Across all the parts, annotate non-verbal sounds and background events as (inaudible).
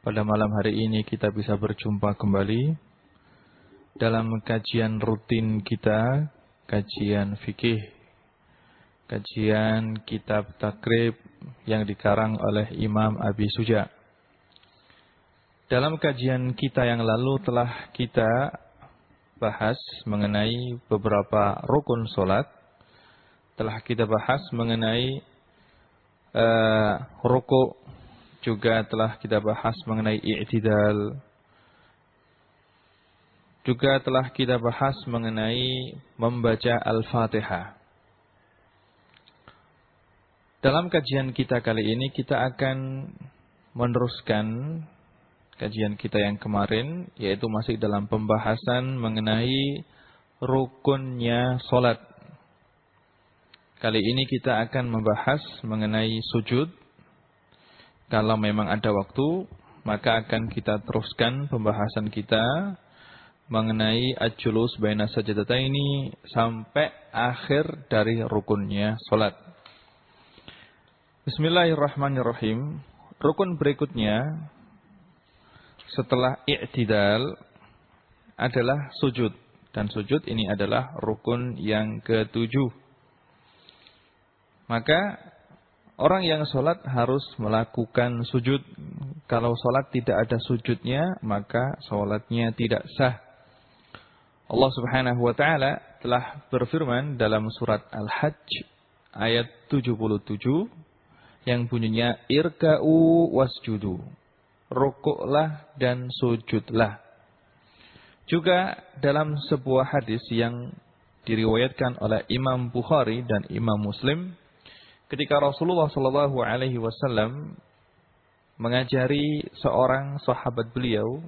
pada malam hari ini kita bisa berjumpa kembali dalam kajian rutin kita, kajian fikih, kajian kitab takrib yang dikarang oleh Imam Abi Suja. Dalam kajian kita yang lalu telah kita bahas mengenai beberapa rukun solat. Telah kita bahas mengenai uh, rukuk juga telah kita bahas mengenai i'tidal. Juga telah kita bahas mengenai membaca Al-Fatihah. Dalam kajian kita kali ini kita akan meneruskan kajian kita yang kemarin yaitu masih dalam pembahasan mengenai rukunnya solat. Kali ini kita akan membahas mengenai sujud kalau memang ada waktu, maka akan kita teruskan pembahasan kita mengenai ajulus baina sajadata ini sampai akhir dari rukunnya solat. Bismillahirrahmanirrahim. Rukun berikutnya setelah i'tidal adalah sujud. Dan sujud ini adalah rukun yang ketujuh. Maka Orang yang sholat harus melakukan sujud. Kalau sholat tidak ada sujudnya, maka sholatnya tidak sah. Allah subhanahu wa ta'ala telah berfirman dalam surat Al-Hajj ayat 77 yang bunyinya irka'u wasjudu. Rukuklah dan sujudlah. Juga dalam sebuah hadis yang diriwayatkan oleh Imam Bukhari dan Imam Muslim ketika Rasulullah Shallallahu Alaihi Wasallam mengajari seorang sahabat beliau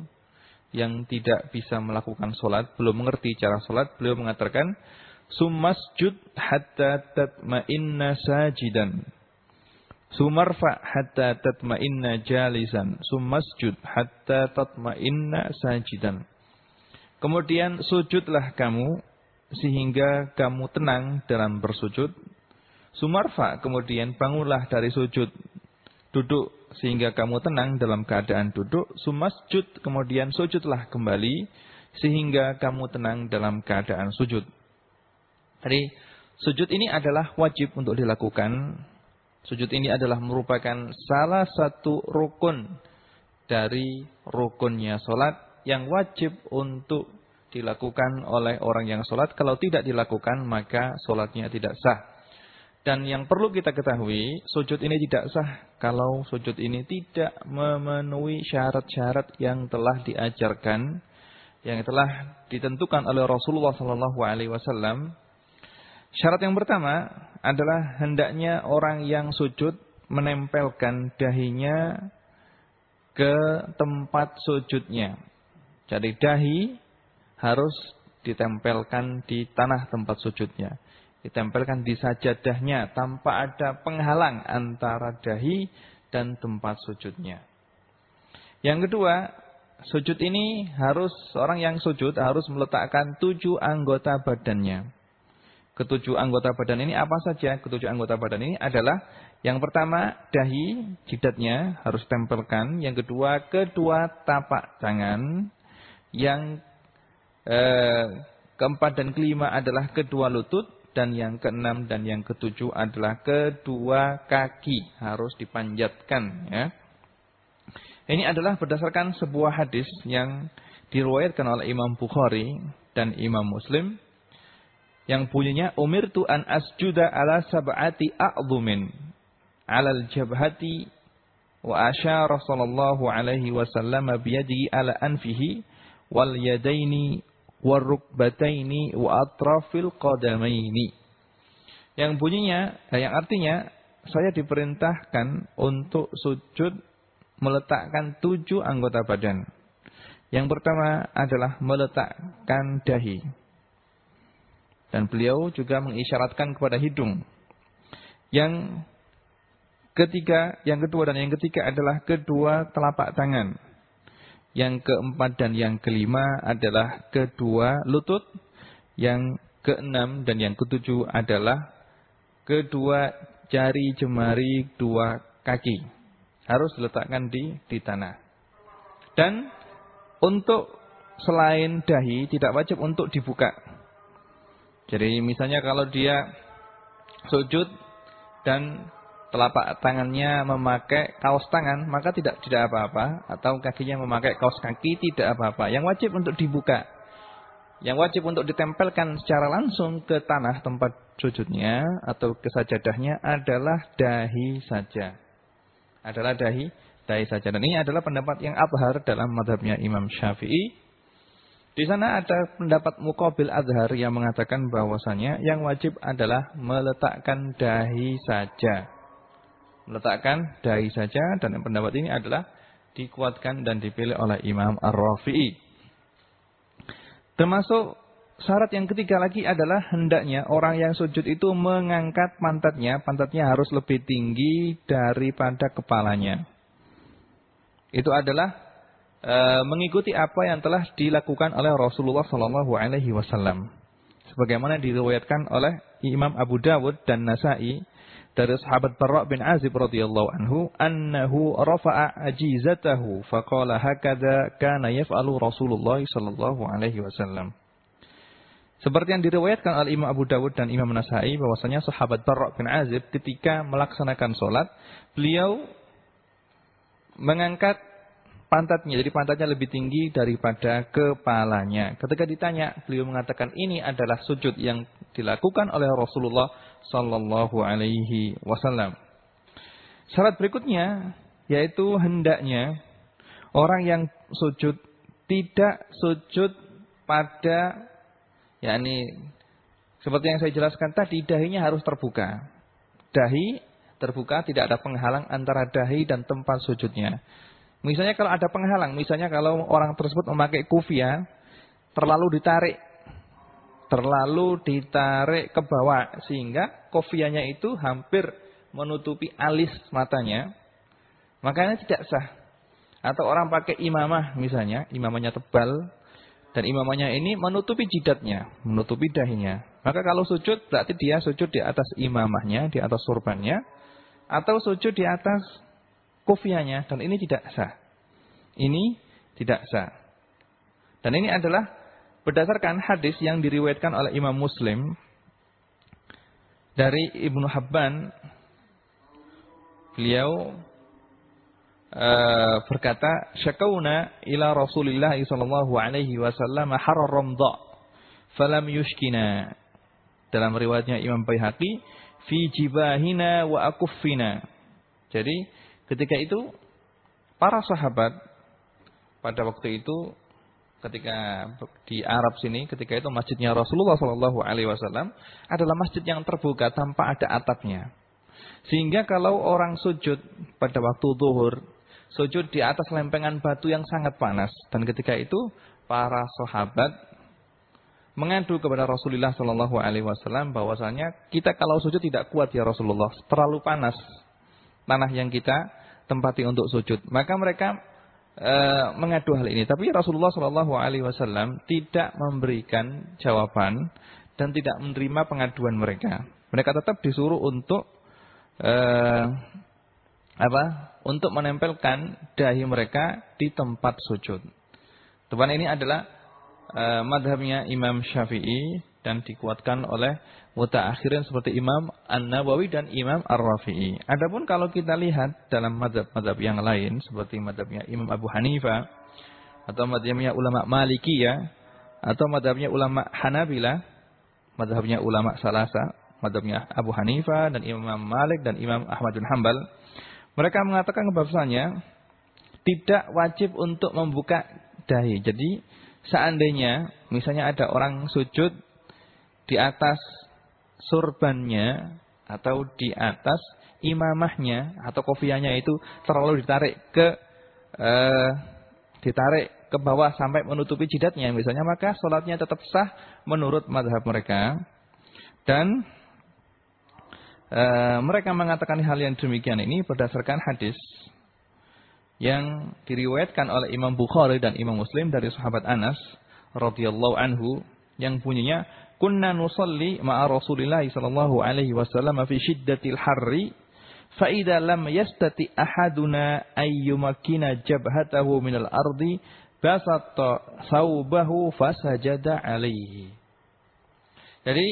yang tidak bisa melakukan solat, belum mengerti cara solat, beliau mengatakan, Sumasjud hatta tatma'inna sajidan. Sumarfa hatta tatma'inna jalisan. Sumasjud hatta tatma'inna sajidan. Kemudian sujudlah kamu sehingga kamu tenang dalam bersujud Sumarfa kemudian bangunlah dari sujud. Duduk sehingga kamu tenang dalam keadaan duduk. Sumasjud kemudian sujudlah kembali sehingga kamu tenang dalam keadaan sujud. Jadi sujud ini adalah wajib untuk dilakukan. Sujud ini adalah merupakan salah satu rukun dari rukunnya solat yang wajib untuk dilakukan oleh orang yang solat. Kalau tidak dilakukan maka solatnya tidak sah. Dan yang perlu kita ketahui, sujud ini tidak sah kalau sujud ini tidak memenuhi syarat-syarat yang telah diajarkan, yang telah ditentukan oleh Rasulullah Sallallahu Alaihi Wasallam. Syarat yang pertama adalah hendaknya orang yang sujud menempelkan dahinya ke tempat sujudnya. Jadi dahi harus ditempelkan di tanah tempat sujudnya ditempelkan di sajadahnya tanpa ada penghalang antara dahi dan tempat sujudnya. Yang kedua, sujud ini harus orang yang sujud harus meletakkan tujuh anggota badannya. Ketujuh anggota badan ini apa saja? Ketujuh anggota badan ini adalah yang pertama dahi, jidatnya harus tempelkan. Yang kedua, kedua tapak tangan. Yang eh, keempat dan kelima adalah kedua lutut dan yang keenam dan yang ketujuh adalah kedua kaki harus dipanjatkan ya. Ini adalah berdasarkan sebuah hadis yang diriwayatkan oleh Imam Bukhari dan Imam Muslim yang bunyinya umirtu an asjuda ala sab'ati a'dhumin al jabhati wa asyara sallallahu alaihi wasallam biyadihi ala anfihi wal yadaini warukbataini wa atrafil qadamaini. Yang bunyinya, nah yang artinya saya diperintahkan untuk sujud meletakkan tujuh anggota badan. Yang pertama adalah meletakkan dahi. Dan beliau juga mengisyaratkan kepada hidung. Yang ketiga, yang kedua dan yang ketiga adalah kedua telapak tangan. Yang keempat dan yang kelima adalah kedua lutut. Yang keenam dan yang ketujuh adalah kedua jari jemari dua kaki. Harus diletakkan di, di tanah. Dan untuk selain dahi tidak wajib untuk dibuka. Jadi misalnya kalau dia sujud dan telapak tangannya memakai kaos tangan, maka tidak tidak apa-apa. Atau kakinya memakai kaos kaki, tidak apa-apa. Yang wajib untuk dibuka. Yang wajib untuk ditempelkan secara langsung ke tanah tempat sujudnya atau ke sajadahnya adalah dahi saja. Adalah dahi, dahi saja. Dan ini adalah pendapat yang abhar dalam madhabnya Imam Syafi'i. Di sana ada pendapat Muqabil Azhar yang mengatakan bahwasanya yang wajib adalah meletakkan dahi saja meletakkan dahi saja dan pendapat ini adalah dikuatkan dan dipilih oleh Imam Ar-Rafi'i. Termasuk syarat yang ketiga lagi adalah hendaknya orang yang sujud itu mengangkat pantatnya, pantatnya harus lebih tinggi daripada kepalanya. Itu adalah e, mengikuti apa yang telah dilakukan oleh Rasulullah Sallallahu Alaihi Wasallam. Sebagaimana diriwayatkan oleh Imam Abu Dawud dan Nasai dari sahabat Barra bin Azib radhiyallahu anhu annahu rafa'a ajizatahu faqala hakadha kana yaf'alu Rasulullah sallallahu alaihi wasallam. Seperti yang diriwayatkan oleh Imam Abu Dawud dan Imam Nasai bahwasanya sahabat Barra bin Azib ketika melaksanakan salat beliau mengangkat pantatnya jadi pantatnya lebih tinggi daripada kepalanya. Ketika ditanya beliau mengatakan ini adalah sujud yang dilakukan oleh Rasulullah sallallahu alaihi wasallam. Syarat berikutnya yaitu hendaknya orang yang sujud tidak sujud pada yakni seperti yang saya jelaskan tadi dahinya harus terbuka. Dahi terbuka tidak ada penghalang antara dahi dan tempat sujudnya. Misalnya kalau ada penghalang, misalnya kalau orang tersebut memakai kufia terlalu ditarik terlalu ditarik ke bawah sehingga kofianya itu hampir menutupi alis matanya, makanya tidak sah. Atau orang pakai imamah misalnya, imamahnya tebal dan imamahnya ini menutupi jidatnya, menutupi dahinya. Maka kalau sujud berarti dia sujud di atas imamahnya, di atas surbannya atau sujud di atas kofianya dan ini tidak sah. Ini tidak sah. Dan ini adalah Berdasarkan hadis yang diriwayatkan oleh Imam Muslim dari Ibnu Habban, beliau uh, berkata, "Syakauna ila Rasulillah sallallahu alaihi wasallam harar ramdha, falam yushkina." Dalam riwayatnya Imam Baihaqi, "Fi jibahina wa akuffina." Jadi, ketika itu para sahabat pada waktu itu ketika di Arab sini ketika itu masjidnya Rasulullah Shallallahu Alaihi Wasallam adalah masjid yang terbuka tanpa ada atapnya. Sehingga kalau orang sujud pada waktu zuhur sujud di atas lempengan batu yang sangat panas. Dan ketika itu para sahabat mengadu kepada Rasulullah Shallallahu Alaihi Wasallam bahwasanya kita kalau sujud tidak kuat ya Rasulullah terlalu panas tanah yang kita tempati untuk sujud. Maka mereka e, mengadu hal ini. Tapi Rasulullah Shallallahu Alaihi Wasallam tidak memberikan jawaban dan tidak menerima pengaduan mereka. Mereka tetap disuruh untuk e, apa? Untuk menempelkan dahi mereka di tempat sujud. Teman ini adalah e, madhabnya Imam Syafi'i dan dikuatkan oleh mutaakhirin seperti Imam An-Nawawi dan Imam Ar-Rafi'i. Adapun kalau kita lihat dalam madhab-madhab yang lain seperti madhabnya Imam Abu Hanifah atau madhabnya ulama Malikiyah atau madhabnya ulama Hanabila, madhabnya ulama Salasa, madhabnya Abu Hanifah dan Imam Malik dan Imam Ahmad bin Hambal, mereka mengatakan bahwasanya tidak wajib untuk membuka dahi. Jadi seandainya misalnya ada orang sujud di atas surbannya atau di atas imamahnya atau kofianya itu terlalu ditarik ke uh, ditarik ke bawah sampai menutupi jidatnya misalnya maka sholatnya tetap sah menurut madhab mereka. Dan e, mereka mengatakan hal yang demikian ini berdasarkan hadis yang diriwayatkan oleh Imam Bukhari dan Imam Muslim dari sahabat Anas radhiyallahu anhu yang bunyinya kunna nusalli ma'a Rasulillah sallallahu alaihi wasallam fi shiddatil harri fa idza lam yastati ahaduna ayyumakkina jabhatahu minal ardi basata saubahu fasajada alaihi. Jadi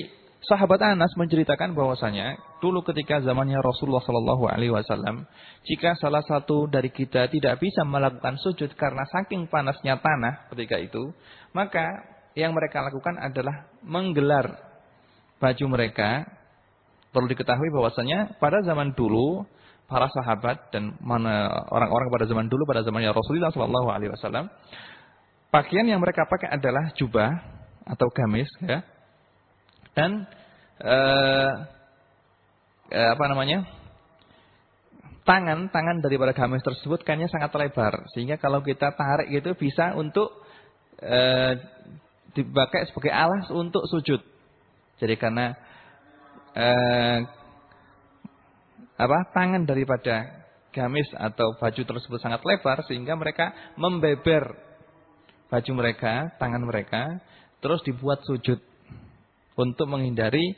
sahabat Anas menceritakan bahwasanya dulu ketika zamannya Rasulullah Shallallahu Alaihi Wasallam, jika salah satu dari kita tidak bisa melakukan sujud karena saking panasnya tanah ketika itu, maka yang mereka lakukan adalah menggelar baju mereka. Perlu diketahui bahwasanya pada zaman dulu para sahabat dan orang-orang pada zaman dulu pada zamannya Rasulullah Shallallahu Alaihi Wasallam pakaian yang mereka pakai adalah jubah atau gamis ya. Dan eh, eh, apa namanya? Tangan tangan daripada gamis tersebut kayaknya sangat lebar. Sehingga kalau kita tarik gitu bisa untuk eh, dipakai sebagai alas untuk sujud jadi karena eh, apa tangan daripada gamis atau baju tersebut sangat lebar sehingga mereka membeber baju mereka, tangan mereka, terus dibuat sujud untuk menghindari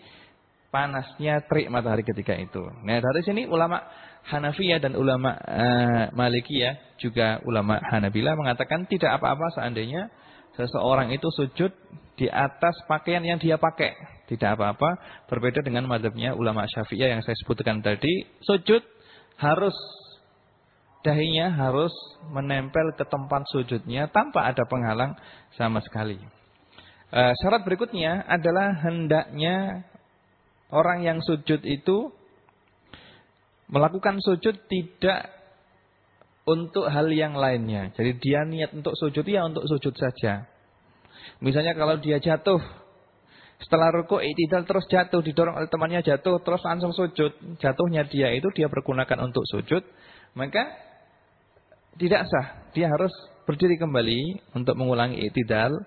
panasnya terik matahari ketika itu. Nah, dari sini ulama Hanafiyah dan ulama uh, Malikiyah juga ulama Hanabila mengatakan tidak apa-apa seandainya seseorang itu sujud di atas pakaian yang dia pakai. Tidak apa-apa, berbeda dengan madhabnya ulama syafi'iyah yang saya sebutkan tadi. Sujud harus, dahinya harus menempel ke tempat sujudnya tanpa ada penghalang sama sekali. Uh, syarat berikutnya adalah hendaknya orang yang sujud itu melakukan sujud tidak untuk hal yang lainnya. Jadi dia niat untuk sujud ya untuk sujud saja. Misalnya kalau dia jatuh setelah ruku itidal terus jatuh, didorong oleh temannya jatuh, terus langsung sujud. Jatuhnya dia itu dia pergunakan untuk sujud, maka tidak sah. Dia harus berdiri kembali untuk mengulangi itidal,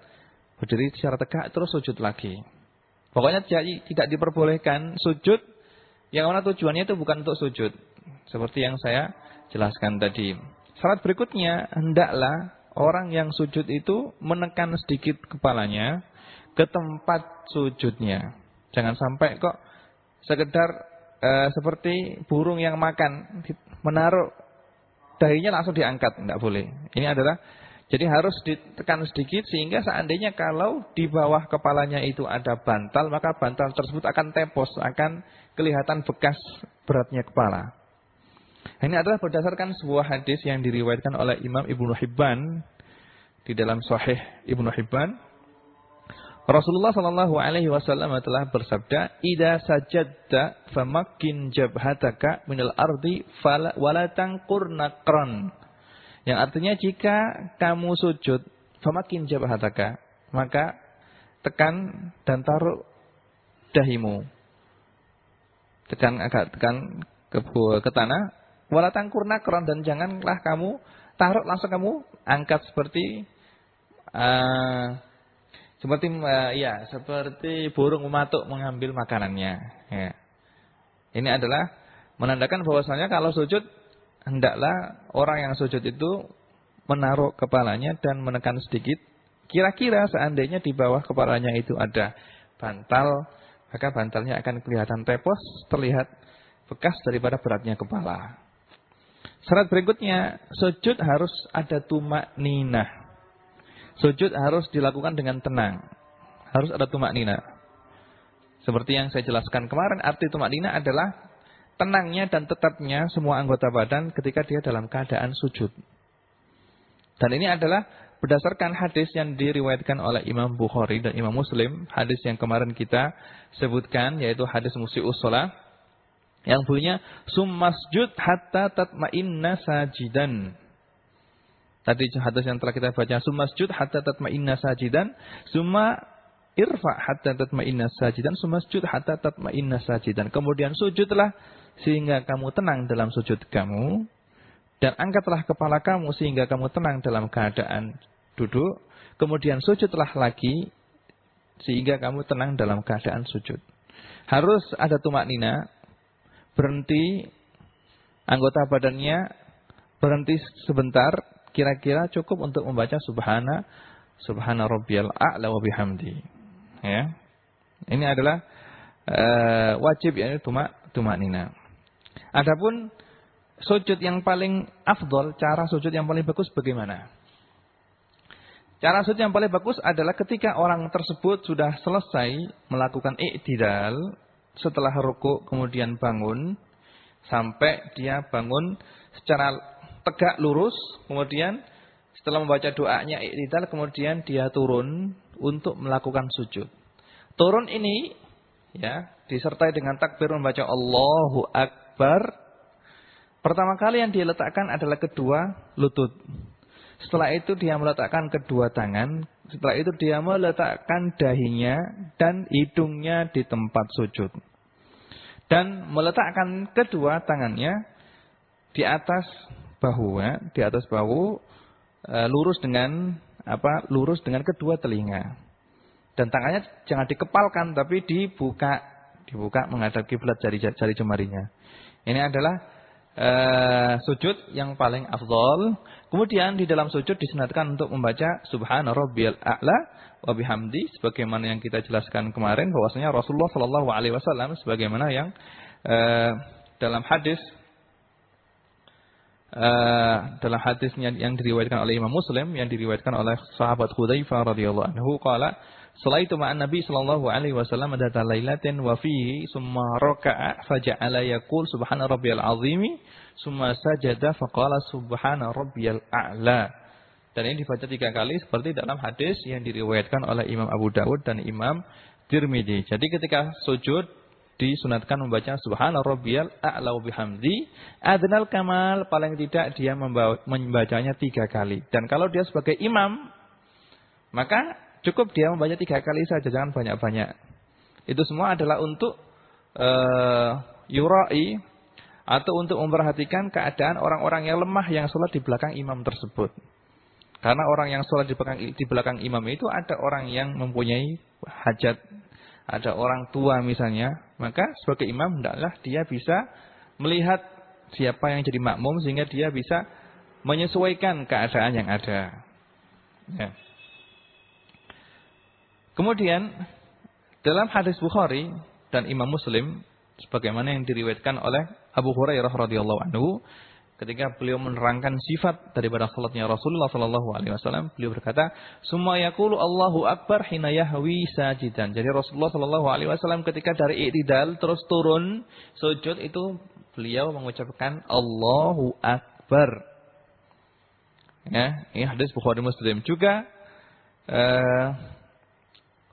berdiri secara tegak terus sujud lagi. Pokoknya tidak diperbolehkan sujud yang mana tujuannya itu bukan untuk sujud. Seperti yang saya jelaskan tadi. Syarat berikutnya, hendaklah orang yang sujud itu menekan sedikit kepalanya ke tempat sujudnya. Jangan sampai kok sekedar e, seperti burung yang makan menaruh dahinya langsung diangkat, tidak boleh. Ini adalah jadi harus ditekan sedikit sehingga seandainya kalau di bawah kepalanya itu ada bantal, maka bantal tersebut akan tepos, akan kelihatan bekas beratnya kepala. Ini adalah berdasarkan sebuah hadis yang diriwayatkan oleh Imam Ibnu Hibban di dalam Sahih Ibnu Hibban Rasulullah Shallallahu Alaihi Wasallam telah bersabda, "Ida sajadta famakin jabhataka minal ardi walatang kurnakron." Yang artinya jika kamu sujud, famakin jabhataka, maka tekan dan taruh dahimu. Tekan agak tekan ke, ke tanah, walatang kurnakron dan janganlah kamu taruh langsung kamu angkat seperti uh, seperti uh, ya, seperti burung mematuk mengambil makanannya. Ya. Ini adalah menandakan bahwasanya kalau sujud hendaklah orang yang sujud itu menaruh kepalanya dan menekan sedikit. Kira-kira seandainya di bawah kepalanya itu ada bantal, maka bantalnya akan kelihatan tepos, terlihat bekas daripada beratnya kepala. Syarat berikutnya, sujud harus ada tumak ninah. Sujud harus dilakukan dengan tenang. Harus ada tumak nina. Seperti yang saya jelaskan kemarin, arti tumak nina adalah tenangnya dan tetapnya semua anggota badan ketika dia dalam keadaan sujud. Dan ini adalah berdasarkan hadis yang diriwayatkan oleh Imam Bukhari dan Imam Muslim. Hadis yang kemarin kita sebutkan, yaitu hadis musi'us sholah. Yang bunyinya, Summasjud hatta tatma'inna sajidan. Tadi hadis yang telah kita baca, "Summa sujud hatta tatma'inna sajidan, summa irfa hatta tatma'inna sajidan, summa sujud hatta tatma'inna sajidan." Kemudian sujudlah sehingga kamu tenang dalam sujud kamu dan angkatlah kepala kamu sehingga kamu tenang dalam keadaan duduk, kemudian sujudlah lagi sehingga kamu tenang dalam keadaan sujud. Harus ada tumak nina, berhenti anggota badannya berhenti sebentar, kira-kira cukup untuk membaca subhana subhana rabbiyal a'la wa bihamdi. Ya. Ini adalah uh, wajib ya tumak tumak nina. Adapun sujud yang paling afdol, cara sujud yang paling bagus bagaimana? Cara sujud yang paling bagus adalah ketika orang tersebut sudah selesai melakukan i'tidal, setelah ruku kemudian bangun, sampai dia bangun secara tegak lurus, kemudian setelah membaca doanya i'tidal, kemudian dia turun untuk melakukan sujud. Turun ini ya disertai dengan takbir membaca Allahu Akbar. Pertama kali yang dia letakkan adalah kedua lutut. Setelah itu dia meletakkan kedua tangan. Setelah itu dia meletakkan dahinya dan hidungnya di tempat sujud. Dan meletakkan kedua tangannya di atas bahu, ya, di atas bahu e, lurus dengan apa? Lurus dengan kedua telinga. Dan tangannya jangan dikepalkan tapi dibuka, dibuka menghadap kiblat jari-jari jemarinya. Ini adalah uh, sujud yang paling afdol. Kemudian di dalam sujud disunatkan untuk membaca Subhana Rabbiyal A'la wa bihamdi sebagaimana yang kita jelaskan kemarin bahwasanya Rasulullah wasallam sebagaimana yang uh, dalam hadis uh, dalam hadisnya yang diriwayatkan oleh Imam Muslim yang diriwayatkan oleh sahabat Hudzaifah radhiyallahu anhu qala Salaitu ma'an Nabi sallallahu alaihi wasallam data lailatin wa fihi summa raka'a faja'ala yaqul subhana rabbiyal azimi summa sajada faqala subhana rabbiyal a'la. Dan ini dibaca tiga kali seperti dalam hadis yang diriwayatkan oleh Imam Abu Dawud dan Imam Tirmidzi. Jadi ketika sujud disunatkan membaca subhana rabbiyal a'la wa bihamdi adnal kamal paling tidak dia membacanya tiga kali. Dan kalau dia sebagai imam maka Cukup dia membaca tiga kali saja, jangan banyak-banyak. Itu semua adalah untuk uh, yurai atau untuk memperhatikan keadaan orang-orang yang lemah yang sholat di belakang imam tersebut. Karena orang yang sholat di belakang, di belakang imam itu ada orang yang mempunyai hajat, ada orang tua misalnya, maka sebagai imam hendaklah dia bisa melihat siapa yang jadi makmum sehingga dia bisa menyesuaikan keadaan yang ada. Ya. Kemudian dalam hadis Bukhari dan Imam Muslim sebagaimana yang diriwayatkan oleh Abu Hurairah radhiyallahu anhu ketika beliau menerangkan sifat daripada salatnya Rasulullah sallallahu alaihi wasallam beliau berkata semua yaqulu Allahu akbar hina yahwi sajidan. Jadi Rasulullah sallallahu alaihi wasallam ketika dari i'tidal terus turun sujud itu beliau mengucapkan Allahu akbar. Ya ini hadis Bukhari Muslim. Juga uh,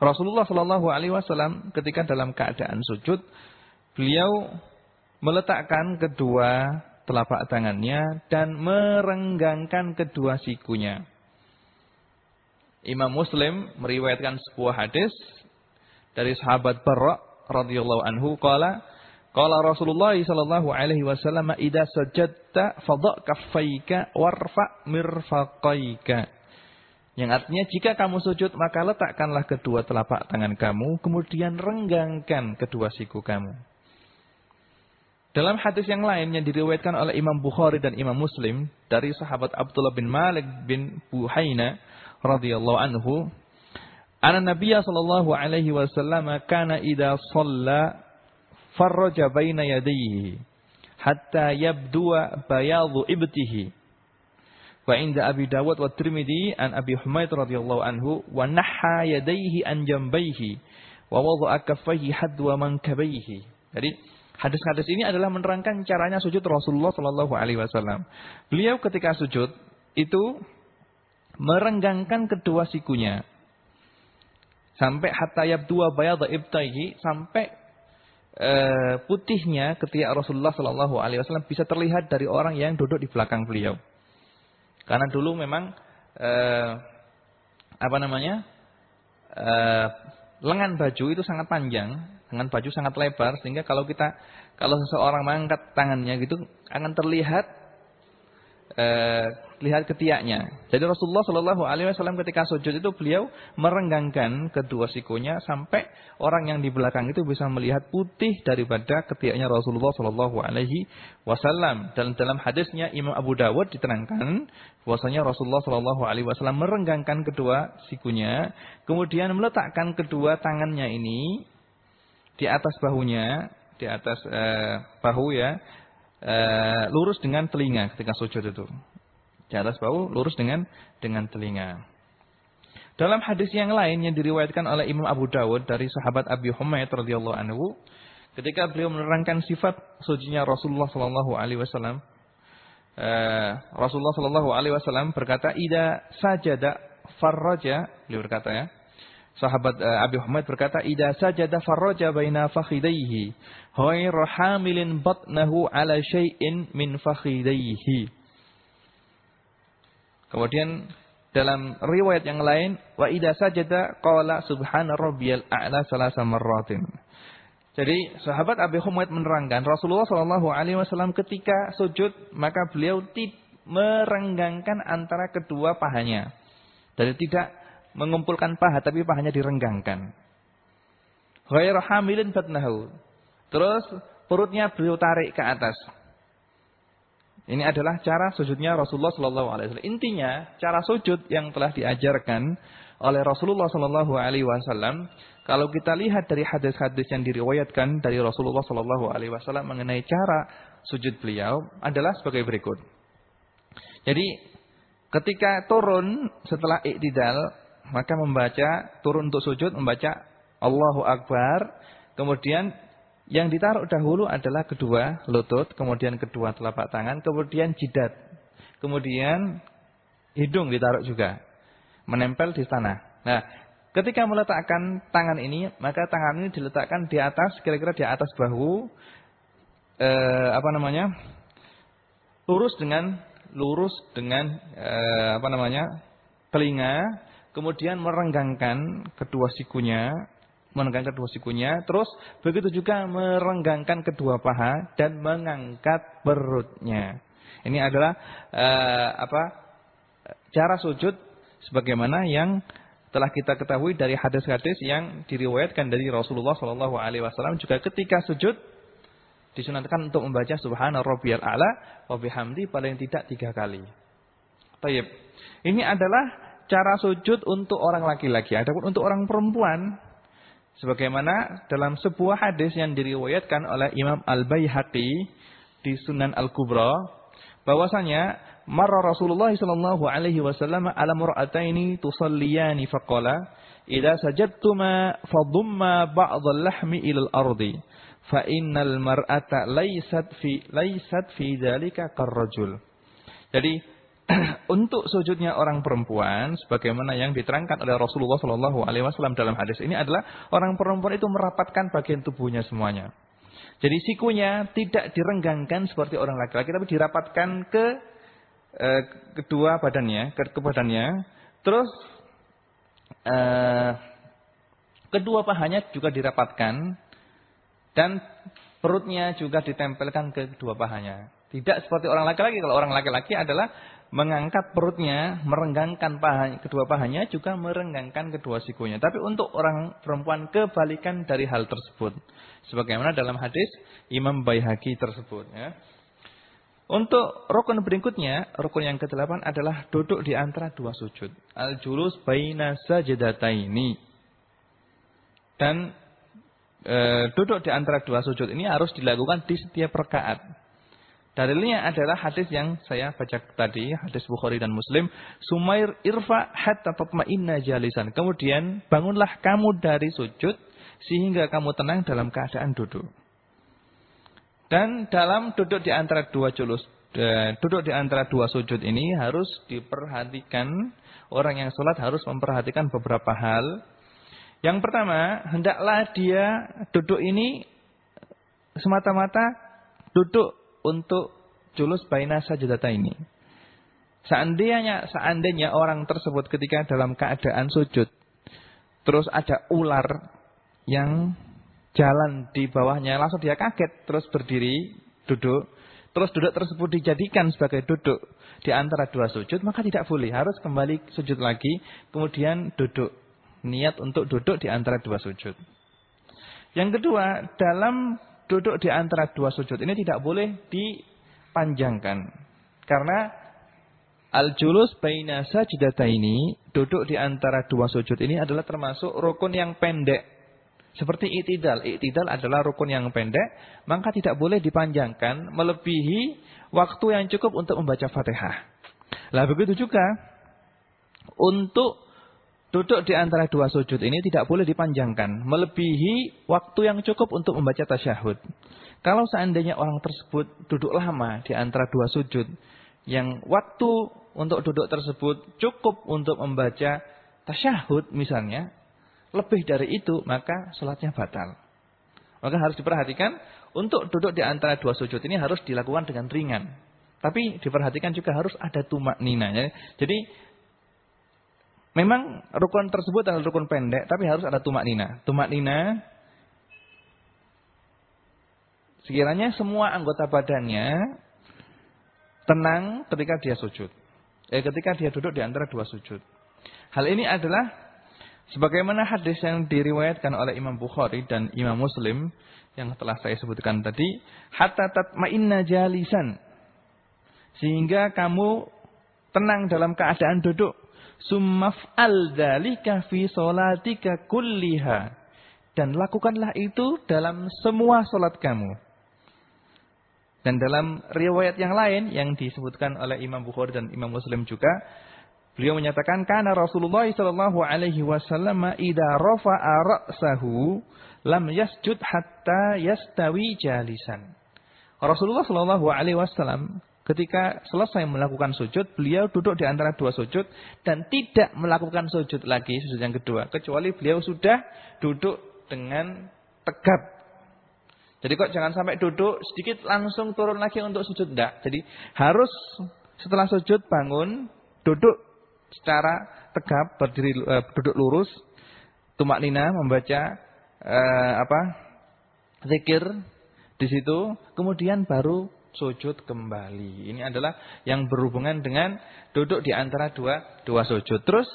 Rasulullah Shallallahu Alaihi Wasallam ketika dalam keadaan sujud, beliau meletakkan kedua telapak tangannya dan merenggangkan kedua sikunya. Imam Muslim meriwayatkan sebuah hadis dari sahabat Barra radhiyallahu anhu qala qala Rasulullah sallallahu alaihi wasallam idza sajadta fadha kaffaika warfa mirfaqaika yang artinya jika kamu sujud maka letakkanlah kedua telapak tangan kamu kemudian renggangkan kedua siku kamu. Dalam hadis yang lain yang diriwayatkan oleh Imam Bukhari dan Imam Muslim dari sahabat Abdullah bin Malik bin Buhaina radhiyallahu anhu, "Anna Nabiya sallallahu alaihi wasallam kana idza shalla farraja baina yadayhi hatta yabdua bayadu ibtihi." Wa inda Abi Dawud wa Tirmidzi an Abi Humaid radhiyallahu anhu wa nahha yadayhi an jambayhi wa wada'a kaffayhi hadwa mankabaihi. Jadi hadis-hadis ini adalah menerangkan caranya sujud Rasulullah sallallahu alaihi wasallam. Beliau ketika sujud itu merenggangkan kedua sikunya sampai hatta yabdua bayadha ibtaihi sampai uh, putihnya ketika Rasulullah sallallahu alaihi wasallam bisa terlihat dari orang yang duduk di belakang beliau. Karena dulu memang eh, apa namanya? Eh, lengan baju itu sangat panjang, lengan baju sangat lebar sehingga kalau kita kalau seseorang mengangkat tangannya gitu akan terlihat eh, lihat ketiaknya. Jadi Rasulullah Shallallahu Alaihi Wasallam ketika sujud itu beliau merenggangkan kedua sikunya sampai orang yang di belakang itu bisa melihat putih daripada ketiaknya Rasulullah Shallallahu Alaihi Wasallam. Dalam dalam hadisnya Imam Abu Dawud diterangkan bahwasanya Rasulullah Shallallahu Alaihi Wasallam merenggangkan kedua sikunya, kemudian meletakkan kedua tangannya ini di atas bahunya, di atas eh, bahu ya, uh, lurus dengan telinga ketika sujud itu. Di atas bahu lurus dengan dengan telinga. Dalam hadis yang lain yang diriwayatkan oleh Imam Abu Dawud dari sahabat Abi Humaid radhiyallahu anhu, ketika beliau menerangkan sifat sucinya Rasulullah sallallahu alaihi wasallam, uh, Rasulullah sallallahu alaihi wasallam berkata, "Ida sajada farraja," beliau berkata ya, Sahabat uh, Abi Muhammad berkata, "Idza sajada farraja baina fakhidaihi, ghairu hamilin batnahu ala syai'in min fakhidaihi." Kemudian dalam riwayat yang lain, wa idza sajada qala subhana rabbiyal a'la salasa marratin. Jadi sahabat Abi Humaid menerangkan Rasulullah Shallallahu Alaihi Wasallam ketika sujud maka beliau merenggangkan antara kedua pahanya. Jadi tidak mengumpulkan paha tapi pahanya direnggangkan. Ghair hamilin batnahu. Terus perutnya beliau tarik ke atas. Ini adalah cara sujudnya Rasulullah sallallahu alaihi wasallam. Intinya, cara sujud yang telah diajarkan oleh Rasulullah sallallahu alaihi wasallam kalau kita lihat dari hadis-hadis yang diriwayatkan dari Rasulullah sallallahu alaihi wasallam mengenai cara sujud beliau adalah sebagai berikut. Jadi ketika turun setelah iktidal maka membaca turun untuk sujud membaca Allahu Akbar. Kemudian yang ditaruh dahulu adalah kedua lutut kemudian kedua telapak tangan kemudian jidat. Kemudian hidung ditaruh juga menempel di tanah. Nah ketika meletakkan tangan ini maka tangan ini diletakkan di atas kira-kira di atas bahu eh, apa namanya lurus dengan lurus dengan eh, apa namanya telinga kemudian merenggangkan kedua sikunya, merenggangkan kedua sikunya, terus begitu juga merenggangkan kedua paha dan mengangkat perutnya. Ini adalah uh, apa? cara sujud sebagaimana yang telah kita ketahui dari hadis-hadis yang diriwayatkan dari Rasulullah Shallallahu alaihi wasallam juga ketika sujud disunatkan untuk membaca subhana rabbiyal a'la wa bihamdi paling tidak tiga kali. Tayyib. Ini adalah cara sujud untuk orang laki-laki. Adapun untuk orang perempuan, sebagaimana dalam sebuah hadis yang diriwayatkan oleh Imam Al-Baihaqi di Sunan Al-Kubra, bahwasanya marra Rasulullah sallallahu alaihi wasallam ala mar'ataini tusalliyani faqala idza sajadtuma fadumma ba'd al-lahmi ila al-ardi fa innal mar'ata laysat fi laysat fi dzalika karrajul. Jadi (clears throat) untuk sujudnya orang perempuan sebagaimana yang diterangkan oleh Rasulullah Shallallahu alaihi wasallam dalam hadis ini adalah orang perempuan itu merapatkan bagian tubuhnya semuanya. Jadi sikunya tidak direnggangkan seperti orang laki-laki tapi dirapatkan ke eh, kedua badannya, ke, ke badannya. Terus eh, kedua pahanya juga dirapatkan dan perutnya juga ditempelkan ke kedua pahanya. Tidak seperti orang laki-laki. Kalau orang laki-laki adalah mengangkat perutnya, merenggangkan paha, kedua pahanya, juga merenggangkan kedua sikunya. Tapi untuk orang perempuan kebalikan dari hal tersebut. Sebagaimana dalam hadis Imam Baihaqi tersebut. Ya. Untuk rukun berikutnya, rukun yang ke-8 adalah duduk di antara dua sujud. Al-julus baina sajadataini. Dan e, duduk di antara dua sujud ini harus dilakukan di setiap rakaat. Dalilnya adalah hadis yang saya baca tadi, hadis Bukhari dan Muslim. Sumair irfa hatta tatma'inna jalisan. Kemudian bangunlah kamu dari sujud sehingga kamu tenang dalam keadaan duduk. Dan dalam duduk di antara dua julus, eh, duduk di antara dua sujud ini harus diperhatikan orang yang sholat harus memperhatikan beberapa hal. Yang pertama, hendaklah dia duduk ini semata-mata duduk untuk julus baina sajadata ini. Seandainya seandainya orang tersebut ketika dalam keadaan sujud terus ada ular yang jalan di bawahnya langsung dia kaget terus berdiri duduk terus duduk tersebut dijadikan sebagai duduk di antara dua sujud, maka tidak boleh. Harus kembali sujud lagi, kemudian duduk. Niat untuk duduk di antara dua sujud. Yang kedua, dalam duduk di antara dua sujud ini tidak boleh dipanjangkan. Karena al-julus baina ini duduk di antara dua sujud ini adalah termasuk rukun yang pendek. Seperti itidal. Itidal adalah rukun yang pendek, maka tidak boleh dipanjangkan melebihi waktu yang cukup untuk membaca Fatihah. Lah begitu juga untuk duduk di antara dua sujud ini tidak boleh dipanjangkan, melebihi waktu yang cukup untuk membaca tasyahud. Kalau seandainya orang tersebut duduk lama di antara dua sujud, yang waktu untuk duduk tersebut cukup untuk membaca tasyahud misalnya, lebih dari itu maka sholatnya batal. Maka harus diperhatikan untuk duduk di antara dua sujud ini harus dilakukan dengan ringan. Tapi diperhatikan juga harus ada tumak ninanya. Jadi memang rukun tersebut adalah rukun pendek, tapi harus ada tumak nina. Tumak nina sekiranya semua anggota badannya tenang ketika dia sujud. Eh, ketika dia duduk di antara dua sujud. Hal ini adalah sebagaimana hadis yang diriwayatkan oleh Imam Bukhari dan Imam Muslim yang telah saya sebutkan tadi, hatta tatma'inna jalisan. Sehingga kamu tenang dalam keadaan duduk. Summaf'al dzalika fi salatika kulliha. Dan lakukanlah itu dalam semua salat kamu. Dan dalam riwayat yang lain yang disebutkan oleh Imam Bukhari dan Imam Muslim juga, beliau menyatakan karena Rasulullah sallallahu alaihi wasallam idza rafa'a ra'sahu lam yasjud hatta yastawi jalisan. Rasulullah Shallallahu Alaihi Wasallam ketika selesai melakukan sujud, beliau duduk di antara dua sujud dan tidak melakukan sujud lagi sujud yang kedua, kecuali beliau sudah duduk dengan tegap. Jadi kok jangan sampai duduk sedikit langsung turun lagi untuk sujud enggak. Jadi harus setelah sujud bangun, duduk secara tegap, berdiri uh, duduk lurus, tumak nina membaca eh, apa zikir di situ, kemudian baru sujud kembali. Ini adalah yang berhubungan dengan duduk di antara dua dua sujud. Terus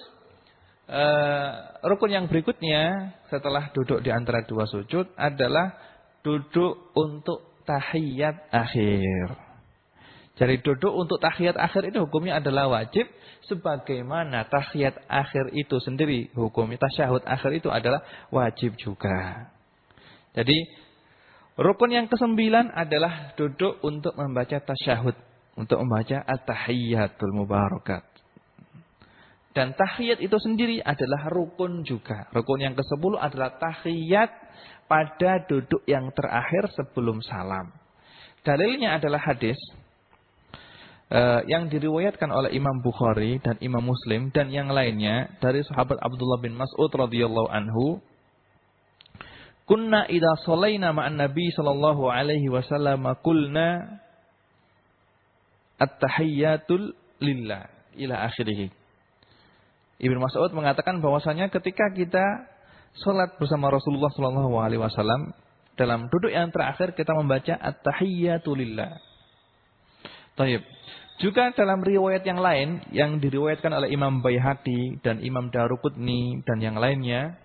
eh, rukun yang berikutnya setelah duduk di antara dua sujud adalah duduk untuk tahiyat akhir. Jadi duduk untuk tahiyat akhir itu hukumnya adalah wajib sebagaimana tahiyat akhir itu sendiri hukumnya tasyahud akhir itu adalah wajib juga. Jadi rukun yang kesembilan adalah duduk untuk membaca tasyahud, untuk membaca at-tahiyyatul mubarakat. Dan tahiyat itu sendiri adalah rukun juga. Rukun yang ke-10 adalah tahiyat pada duduk yang terakhir sebelum salam. Dalilnya adalah hadis uh, yang diriwayatkan oleh Imam Bukhari dan Imam Muslim dan yang lainnya dari sahabat Abdullah bin Mas'ud radhiyallahu anhu kunna idza shalaina ma'an nabi sallallahu alaihi wasallam qulna at-tahiyyatul lillah ila akhirih Ibnu Mas'ud mengatakan bahwasanya ketika kita salat bersama Rasulullah sallallahu alaihi wasallam dalam duduk yang terakhir kita membaca at-tahiyyatu lillah. Taib. Juga dalam riwayat yang lain yang diriwayatkan oleh Imam Baihaqi dan Imam Daruqutni dan yang lainnya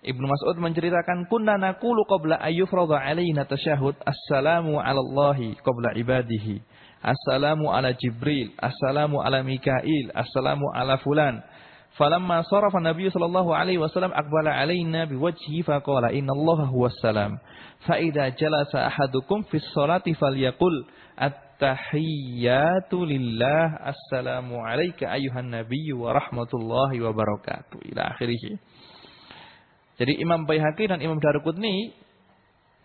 Ibnu Mas'ud menceritakan kunna naqulu qabla ayyufrada alaina tasyahud assalamu 'ala Allahi qabla ibadihi assalamu 'ala Jibril assalamu 'ala Mikail assalamu 'ala fulan falamma sarafa Nabi sallallahu alaihi wasallam aqbala alaina biwajhihi faqala inna Allaha huwas salam fa idza jalasa ahadukum fis salati falyaqul at Tahiyyatu lillah. Assalamu alayka ayuhan nabiyyu wa rahmatullahi wa barakatuh. Ila akhirih. Jadi Imam Baihaqi dan Imam Daruqutni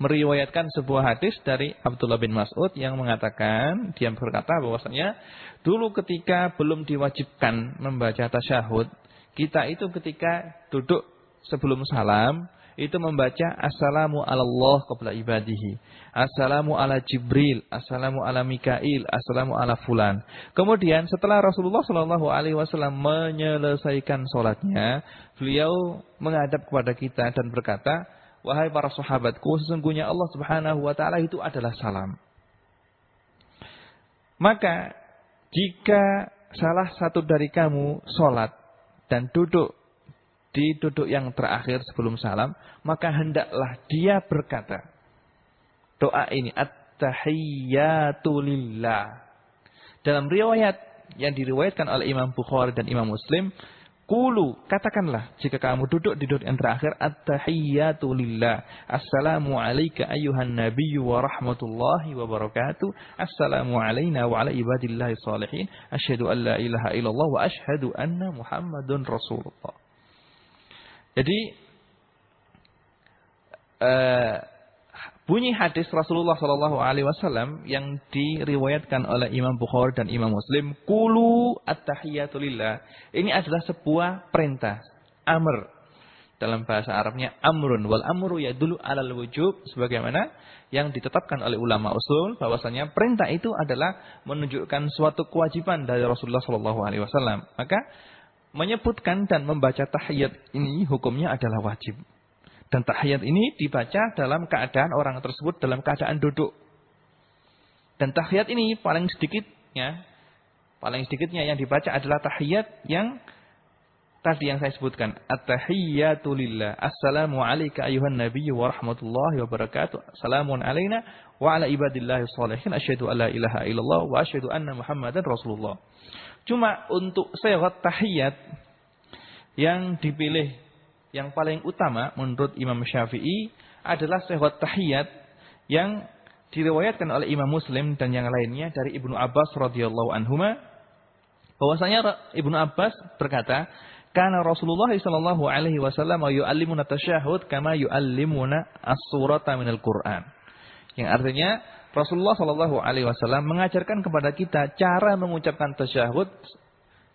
meriwayatkan sebuah hadis dari Abdullah bin Mas'ud yang mengatakan, dia berkata bahwasanya dulu ketika belum diwajibkan membaca tasyahud, kita itu ketika duduk sebelum salam, itu membaca assalamu ala Allah qabla ibadihi. Assalamu ala Jibril, assalamu ala Mikail, assalamu ala fulan. Kemudian setelah Rasulullah Shallallahu alaihi wasallam menyelesaikan salatnya, beliau menghadap kepada kita dan berkata, "Wahai para sahabatku, sesungguhnya Allah Subhanahu wa taala itu adalah salam." Maka Jika salah satu dari kamu sholat dan duduk di duduk yang terakhir sebelum salam, maka hendaklah dia berkata, doa ini, At-tahiyyatu lillah. Dalam riwayat yang diriwayatkan oleh Imam Bukhari dan Imam Muslim, Kulu, katakanlah jika kamu duduk di duduk yang terakhir at-tahiyyatu lillah. Assalamu alayka ayyuhan nabiyyu wa rahmatullahi wa barakatuh. Assalamu alayna wa ala ibadillahi salihin. Asyhadu an la ilaha illallah wa asyhadu anna Muhammadun Rasulullah. Jadi uh, Bunyi hadis Rasulullah Shallallahu Alaihi Wasallam yang diriwayatkan oleh Imam Bukhari dan Imam Muslim, kulu at-tahiyatulillah. Ini adalah sebuah perintah, amr. Dalam bahasa Arabnya amrun wal amru ya dulu alal wujub sebagaimana yang ditetapkan oleh ulama usul bahwasanya perintah itu adalah menunjukkan suatu kewajiban dari Rasulullah Shallallahu Alaihi Wasallam. Maka menyebutkan dan membaca tahiyat ini hukumnya adalah wajib. Dan tahiyat ini dibaca dalam keadaan orang tersebut dalam keadaan duduk. Dan tahiyat ini paling sedikitnya, paling sedikitnya yang dibaca adalah tahiyat yang tadi yang saya sebutkan. At-tahiyyatu lillah. Assalamu alayka ayuhan nabiyyu wa rahmatullahi wa barakatuh. Assalamun alayna wa ala ibadillahi salihin. Asyhadu an la ilaha illallah wa asyhadu anna muhammadan rasulullah. Cuma untuk sehat tahiyat yang dipilih yang paling utama menurut Imam Syafi'i adalah sehat tahiyat yang diriwayatkan oleh Imam Muslim dan yang lainnya dari Ibnu Abbas radhiyallahu anhuma bahwasanya Ibnu Abbas berkata karena Rasulullah sallallahu alaihi wasallam yu'allimuna tasyahud kama yu'allimuna as-surata minal Qur'an. Yang artinya Rasulullah sallallahu alaihi wasallam mengajarkan kepada kita cara mengucapkan tasyahud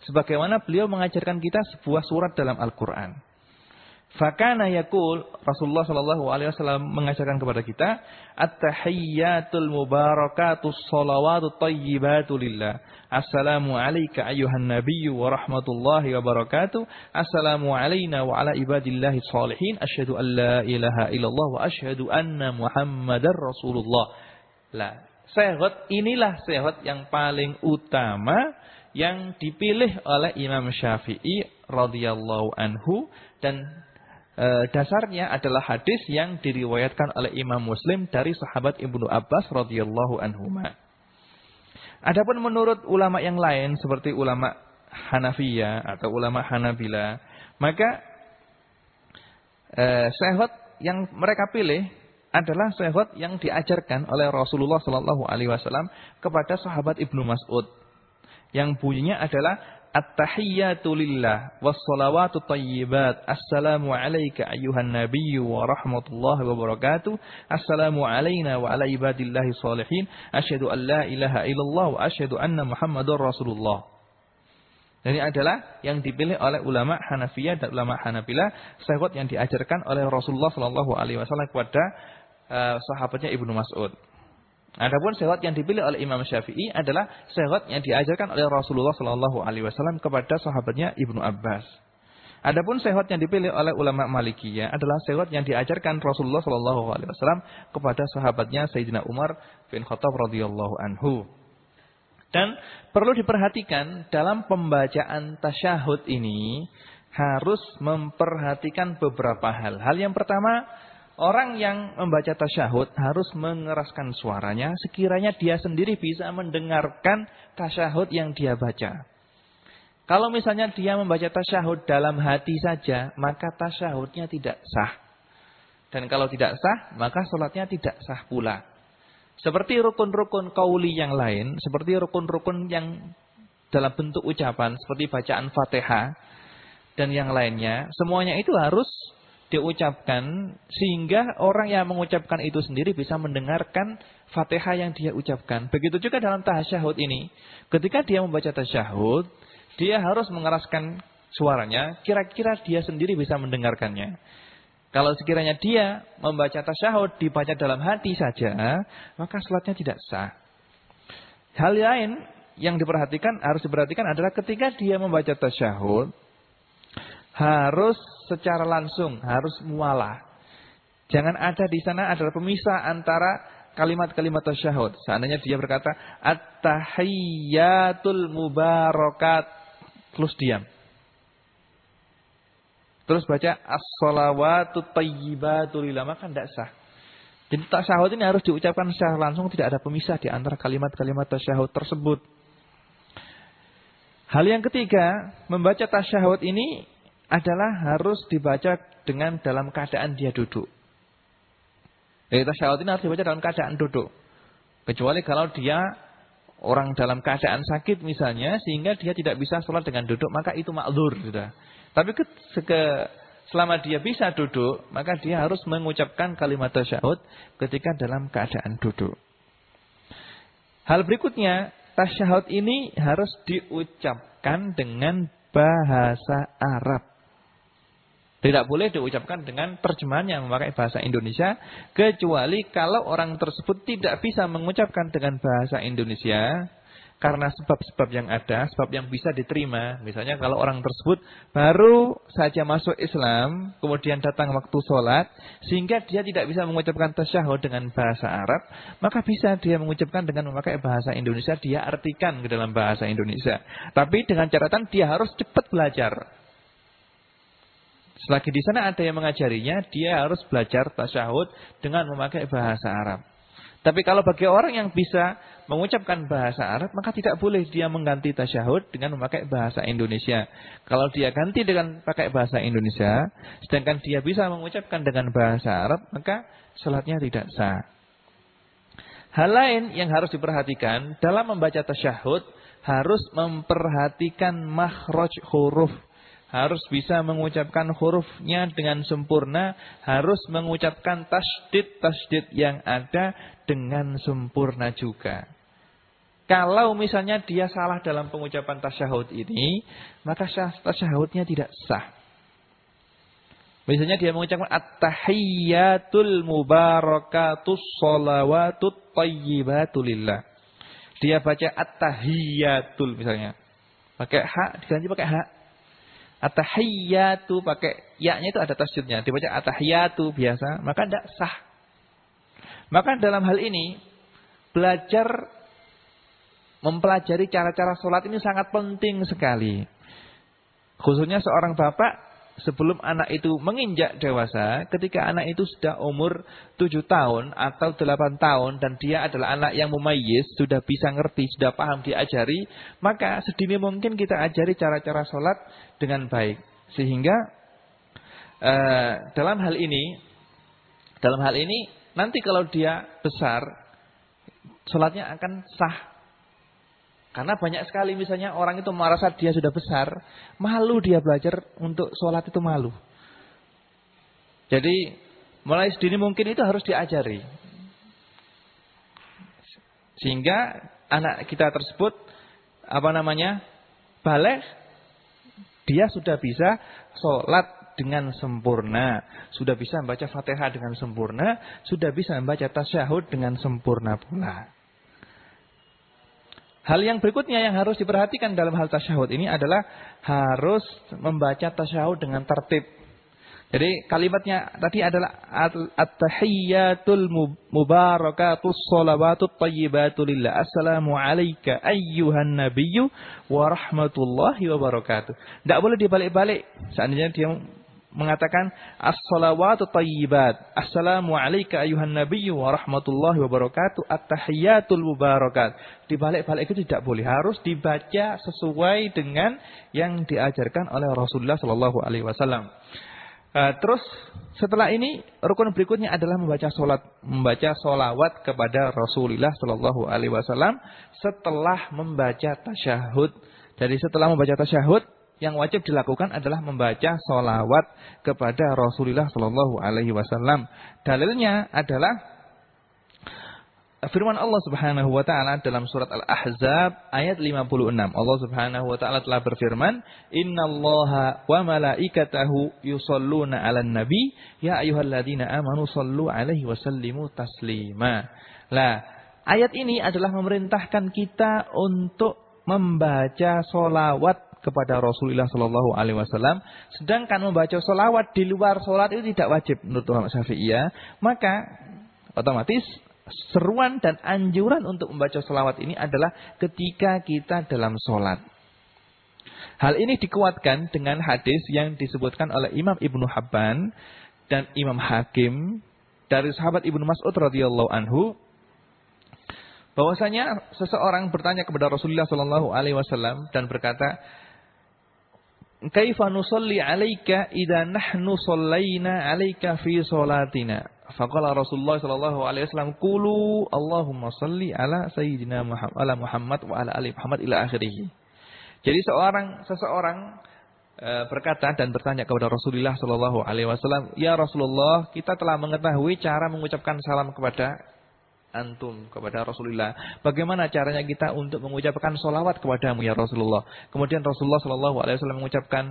sebagaimana beliau mengajarkan kita sebuah surat dalam Al-Qur'an. Fakana yakul Rasulullah Shallallahu Alaihi Wasallam mengajarkan kepada kita at-tahiyyatul mubarakatus salawatu tayyibatu lillah. Assalamu alayka ayuhan nabiyyu wa rahmatullahi wa barakatuh. Assalamu alayna wa ala ibadillahi salihin. Asyhadu an la ilaha illallah wa asyhadu anna Muhammadar Rasulullah. Lah, sehat inilah sehat yang paling utama yang dipilih oleh Imam Syafi'i radhiyallahu anhu dan e, dasarnya adalah hadis yang diriwayatkan oleh Imam Muslim dari sahabat Ibnu Abbas radhiyallahu anhu. Adapun menurut ulama yang lain seperti ulama Hanafiyah atau ulama Hanabila, maka e, sehat yang mereka pilih adalah sehat yang diajarkan oleh Rasulullah Shallallahu Alaihi Wasallam kepada sahabat Ibnu Mas'ud, yang bunyinya adalah At-tahiyyatu lillah wassalawatu tayyibat. Assalamu alayka ayyuhan nabiyyu wa rahmatullahi wa barakatuh. Assalamu alayna wa ala ibadillahi salihin. Asyhadu an la ilaha illallah wa asyhadu anna Muhammadar Rasulullah. Ini adalah yang dipilih oleh ulama Hanafiyah dan ulama Hanabilah sahwat yang diajarkan oleh Rasulullah sallallahu alaihi wasallam kepada uh, sahabatnya Ibnu Mas'ud. Adapun sehwat yang dipilih oleh Imam Syafi'i adalah sehwat yang diajarkan oleh Rasulullah Shallallahu Alaihi Wasallam kepada sahabatnya Ibnu Abbas. Adapun sehwat yang dipilih oleh ulama Malikiyah adalah sehwat yang diajarkan Rasulullah Shallallahu Alaihi Wasallam kepada sahabatnya Sayyidina Umar bin Khattab radhiyallahu anhu. Dan perlu diperhatikan dalam pembacaan tasyahud ini harus memperhatikan beberapa hal. Hal yang pertama Orang yang membaca tasyahud harus mengeraskan suaranya sekiranya dia sendiri bisa mendengarkan tasyahud yang dia baca. Kalau misalnya dia membaca tasyahud dalam hati saja, maka tasyahudnya tidak sah. Dan kalau tidak sah, maka sholatnya tidak sah pula. Seperti rukun-rukun kauli yang lain, seperti rukun-rukun yang dalam bentuk ucapan, seperti bacaan fatihah, dan yang lainnya, semuanya itu harus diucapkan sehingga orang yang mengucapkan itu sendiri bisa mendengarkan Fatihah yang dia ucapkan. Begitu juga dalam tasyahud ini. Ketika dia membaca tasyahud, dia harus mengeraskan suaranya, kira-kira dia sendiri bisa mendengarkannya. Kalau sekiranya dia membaca tasyahud dibaca dalam hati saja, maka salatnya tidak sah. Hal lain yang diperhatikan harus diperhatikan adalah ketika dia membaca tasyahud, harus secara langsung, harus mualah. Jangan ada di sana adalah pemisah antara kalimat-kalimat tasyahud. Seandainya dia berkata at-tahiyyatul mubarakat terus diam. Terus baca as-salawatut thayyibatu lillah maka tidak sah. Jadi tasyahud ini harus diucapkan secara langsung tidak ada pemisah di antara kalimat-kalimat tasyahud tersebut. Hal yang ketiga, membaca tasyahud ini adalah harus dibaca dengan dalam keadaan dia duduk. Jadi tasyahud ini harus dibaca dalam keadaan duduk. Kecuali kalau dia orang dalam keadaan sakit misalnya, sehingga dia tidak bisa sholat dengan duduk, maka itu makzur sudah. Tapi ke, ke, selama dia bisa duduk, maka dia harus mengucapkan kalimat tasyahud ketika dalam keadaan duduk. Hal berikutnya, tasyahud ini harus diucapkan dengan bahasa Arab. Tidak boleh diucapkan dengan terjemahan yang memakai bahasa Indonesia. Kecuali kalau orang tersebut tidak bisa mengucapkan dengan bahasa Indonesia. Karena sebab-sebab yang ada, sebab yang bisa diterima. Misalnya kalau orang tersebut baru saja masuk Islam, kemudian datang waktu sholat, sehingga dia tidak bisa mengucapkan tasyahud dengan bahasa Arab, maka bisa dia mengucapkan dengan memakai bahasa Indonesia, dia artikan ke dalam bahasa Indonesia. Tapi dengan catatan dia harus cepat belajar. Selagi di sana ada yang mengajarinya, dia harus belajar tasyahud dengan memakai bahasa Arab. Tapi kalau bagi orang yang bisa mengucapkan bahasa Arab, maka tidak boleh dia mengganti tasyahud dengan memakai bahasa Indonesia. Kalau dia ganti dengan pakai bahasa Indonesia, sedangkan dia bisa mengucapkan dengan bahasa Arab, maka salatnya tidak sah. Hal lain yang harus diperhatikan dalam membaca tasyahud harus memperhatikan makhraj huruf harus bisa mengucapkan hurufnya dengan sempurna, harus mengucapkan tasdid-tasdid yang ada dengan sempurna juga. Kalau misalnya dia salah dalam pengucapan tasyahud ini, maka tasyahudnya tidak sah. Misalnya dia mengucapkan at-tahiyyatul mubarakatus salawatut tayyibatulillah. Dia baca at-tahiyyatul misalnya. Pakai hak, diganti pakai hak. Atahiyatu pakai ya-nya itu ada tasjidnya. Dibaca atahiyatu biasa, maka tidak sah. Maka dalam hal ini belajar mempelajari cara-cara sholat ini sangat penting sekali. Khususnya seorang bapak sebelum anak itu menginjak dewasa, ketika anak itu sudah umur 7 tahun atau 8 tahun dan dia adalah anak yang mumayyiz, sudah bisa ngerti, sudah paham diajari, maka sedini mungkin kita ajari cara-cara sholat dengan baik. Sehingga uh, dalam hal ini, dalam hal ini nanti kalau dia besar, sholatnya akan sah karena banyak sekali misalnya orang itu merasa dia sudah besar, malu dia belajar untuk sholat itu malu. Jadi mulai sedini mungkin itu harus diajari. Sehingga anak kita tersebut apa namanya balik dia sudah bisa sholat dengan sempurna, sudah bisa membaca fatihah dengan sempurna, sudah bisa membaca tasyahud dengan sempurna pula. Hal yang berikutnya yang harus diperhatikan dalam hal tasyahud ini adalah harus membaca tasyahud dengan tertib. Jadi kalimatnya tadi adalah at-tahiyyatul mubarakatus salawatut thayyibatu lillah. Assalamu alayka ayyuhan nabiyyu wa rahmatullahi wa barakatuh. Tidak boleh dibalik-balik. Seandainya dia mengatakan as-salawatu tayyibat. Assalamu alayka ayuhan nabiyyu wa rahmatullahi wa barakatuh. At-tahiyyatul mubarakat. Dibalik-balik itu tidak boleh, harus dibaca sesuai dengan yang diajarkan oleh Rasulullah sallallahu alaihi wasallam. Uh, terus setelah ini rukun berikutnya adalah membaca solat, membaca solawat kepada Rasulullah Shallallahu Alaihi Wasallam setelah membaca tasyahud. Jadi setelah membaca tasyahud yang wajib dilakukan adalah membaca solawat kepada Rasulullah Shallallahu Alaihi Wasallam. Dalilnya adalah firman Allah Subhanahu Wa Taala dalam surat Al Ahzab ayat 56. Allah Subhanahu Wa Taala telah berfirman, Inna Allah wa malaikatahu yusalluna ala nabi, ya ayuhalladzina amanu sallu alaihi wasallimu taslima. Lah, ayat ini adalah memerintahkan kita untuk membaca solawat kepada Rasulullah Shallallahu Alaihi Wasallam. Sedangkan membaca solawat di luar solat itu tidak wajib menurut ulama Syafi'iyah. Maka otomatis seruan dan anjuran untuk membaca salawat ini adalah ketika kita dalam sholat. Hal ini dikuatkan dengan hadis yang disebutkan oleh Imam Ibnu Habban dan Imam Hakim dari sahabat Ibnu Mas'ud radhiyallahu anhu bahwasanya seseorang bertanya kepada Rasulullah sallallahu alaihi wasallam dan berkata Kaifa nusalli 'alaika idza nahnu sallaina 'alaika fi salatina Faqala Rasulullah sallallahu alaihi wasallam, "Qulu Allahumma salli ala sayyidina Muhammad ala Muhammad wa ala ali Muhammad ila akhirih." Jadi seorang seseorang e, berkata dan bertanya kepada Rasulullah sallallahu alaihi wasallam, "Ya Rasulullah, kita telah mengetahui cara mengucapkan salam kepada antum kepada Rasulullah. Bagaimana caranya kita untuk mengucapkan solawat kepadamu ya Rasulullah. Kemudian Rasulullah Shallallahu Alaihi Wasallam mengucapkan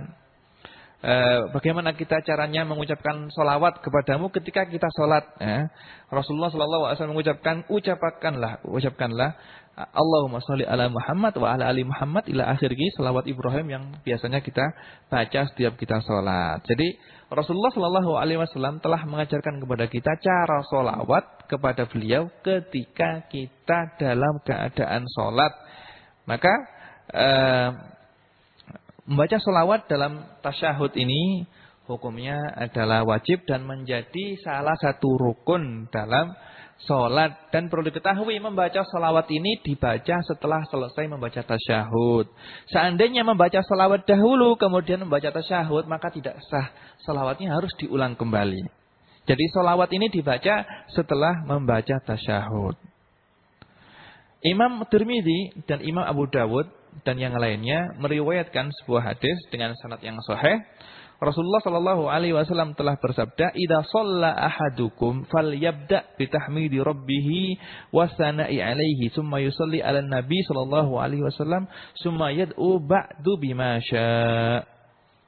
Eh, bagaimana kita caranya mengucapkan solawat kepadamu ketika kita sholat. Ya. Rasulullah Shallallahu Alaihi Wasallam mengucapkan, ucapkanlah, ucapkanlah, Allahumma sholli ala Muhammad wa ala ali Muhammad ila akhirnya salawat Ibrahim yang biasanya kita baca setiap kita sholat. Jadi Rasulullah Shallallahu Alaihi Wasallam telah mengajarkan kepada kita cara sholawat kepada beliau ketika kita dalam keadaan sholat. Maka eh, Membaca solawat dalam tasyahud ini hukumnya adalah wajib dan menjadi salah satu rukun dalam sholat. Dan perlu diketahui membaca solawat ini dibaca setelah selesai membaca tasyahud. Seandainya membaca solawat dahulu kemudian membaca tasyahud maka tidak sah. Solawatnya harus diulang kembali. Jadi solawat ini dibaca setelah membaca tasyahud. Imam Tirmidzi dan Imam Abu Dawud dan yang lainnya meriwayatkan sebuah hadis dengan sanad yang sahih. Rasulullah Shallallahu Alaihi Wasallam telah bersabda, "Ida sholla ahadukum fal yabda bitahmidi rabbih wasana'i alaihi, summa yusalli ala nabi Shallallahu Alaihi Wasallam, summa yad'u ba'du bima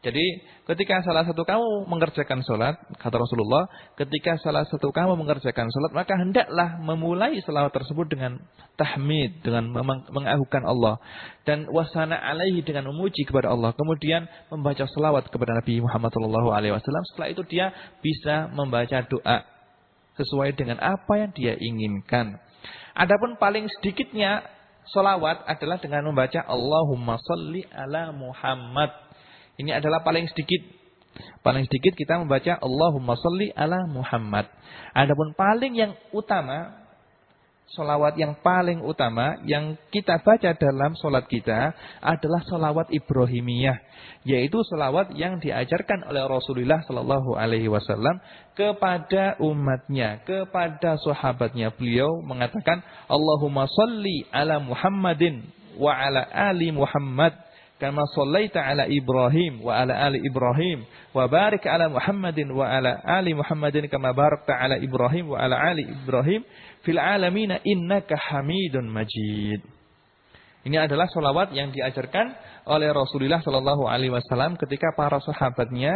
Jadi ketika salah satu kamu mengerjakan sholat, kata Rasulullah, ketika salah satu kamu mengerjakan sholat, maka hendaklah memulai salawat tersebut dengan tahmid, dengan mengagungkan Allah. Dan wasana alaihi dengan memuji kepada Allah. Kemudian membaca salawat kepada Nabi Muhammad SAW. Setelah itu dia bisa membaca doa sesuai dengan apa yang dia inginkan. Adapun paling sedikitnya salawat adalah dengan membaca Allahumma salli ala Muhammad. Ini adalah paling sedikit. Paling sedikit kita membaca Allahumma salli ala Muhammad. Adapun paling yang utama, solawat yang paling utama yang kita baca dalam solat kita adalah solawat Ibrahimiyah. Yaitu solawat yang diajarkan oleh Rasulullah Sallallahu Alaihi Wasallam kepada umatnya, kepada sahabatnya. Beliau mengatakan Allahumma salli ala Muhammadin wa ala ali Muhammad kama sallaita ala Ibrahim wa ala ali Ibrahim wa barik ala Muhammadin wa ala ali Muhammadin kama barakta ala Ibrahim wa ala ali Ibrahim fil alamin innaka Hamidun Majid. Ini adalah solawat yang diajarkan oleh Rasulullah Shallallahu Alaihi Wasallam ketika para sahabatnya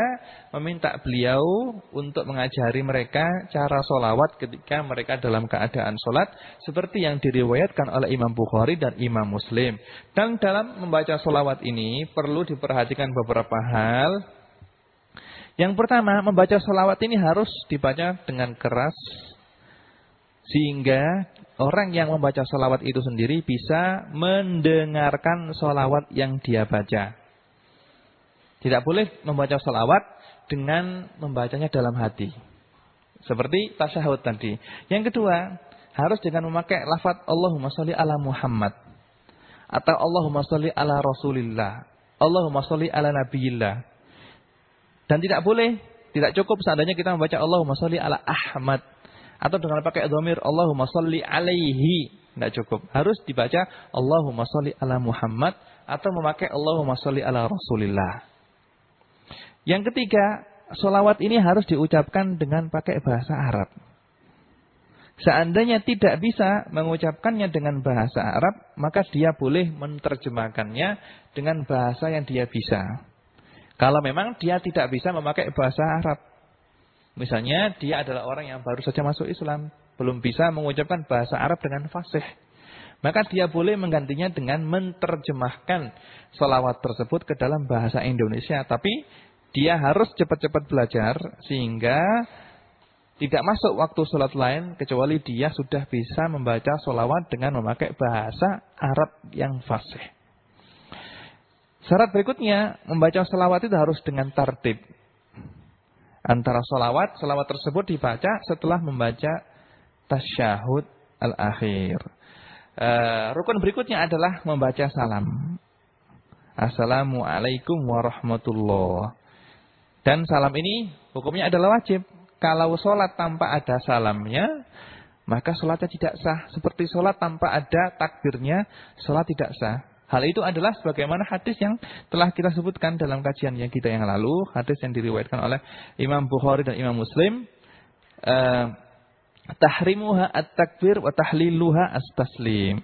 meminta beliau untuk mengajari mereka cara solawat ketika mereka dalam keadaan solat seperti yang diriwayatkan oleh Imam Bukhari dan Imam Muslim. Dan dalam membaca solawat ini perlu diperhatikan beberapa hal. Yang pertama, membaca solawat ini harus dibaca dengan keras sehingga orang yang membaca salawat itu sendiri bisa mendengarkan salawat yang dia baca. Tidak boleh membaca salawat dengan membacanya dalam hati. Seperti tasyahud tadi. Yang kedua, harus dengan memakai lafaz Allahumma sholli ala Muhammad. Atau Allahumma sholli ala Rasulillah. Allahumma sholli ala Nabiyillah. Dan tidak boleh, tidak cukup seandainya kita membaca Allahumma sholli ala Ahmad atau dengan pakai dhamir Allahumma salli alaihi. Tidak cukup. Harus dibaca Allahumma salli ala Muhammad atau memakai Allahumma salli ala Rasulillah. Yang ketiga, solawat ini harus diucapkan dengan pakai bahasa Arab. Seandainya tidak bisa mengucapkannya dengan bahasa Arab, maka dia boleh menerjemahkannya dengan bahasa yang dia bisa. Kalau memang dia tidak bisa memakai bahasa Arab, Misalnya dia adalah orang yang baru saja masuk Islam, belum bisa mengucapkan bahasa Arab dengan fasih. Maka dia boleh menggantinya dengan menerjemahkan salawat tersebut ke dalam bahasa Indonesia. Tapi dia harus cepat-cepat belajar sehingga tidak masuk waktu sholat lain kecuali dia sudah bisa membaca sholawat dengan memakai bahasa Arab yang fasih. Syarat berikutnya, membaca sholawat itu harus dengan tartib. Antara sholawat, sholawat tersebut dibaca setelah membaca tasyahud al-akhir. Uh, rukun berikutnya adalah membaca salam. Assalamualaikum warahmatullah. Dan salam ini hukumnya adalah wajib. Kalau sholat tanpa ada salamnya, maka sholatnya tidak sah. Seperti sholat tanpa ada takbirnya, sholat tidak sah. Hal itu adalah sebagaimana hadis yang telah kita sebutkan dalam kajian yang kita yang lalu. Hadis yang diriwayatkan oleh Imam Bukhari dan Imam Muslim. Uh, tahrimuha at-takbir wa tahliluha as-taslim.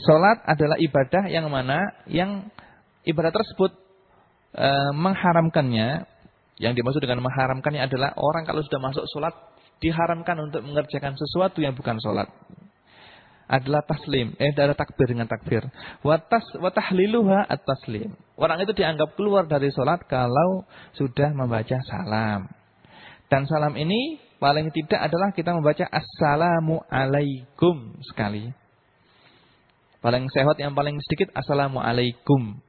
Salat adalah ibadah yang mana yang ibadah tersebut e, mengharamkannya yang dimaksud dengan mengharamkannya adalah orang kalau sudah masuk sholat diharamkan untuk mengerjakan sesuatu yang bukan sholat. Adalah taslim, eh ada takbir dengan takbir. Watas watahliluha at taslim. Orang itu dianggap keluar dari sholat kalau sudah membaca salam. Dan salam ini paling tidak adalah kita membaca assalamu alaikum sekali. Paling sehat yang paling sedikit assalamu alaikum.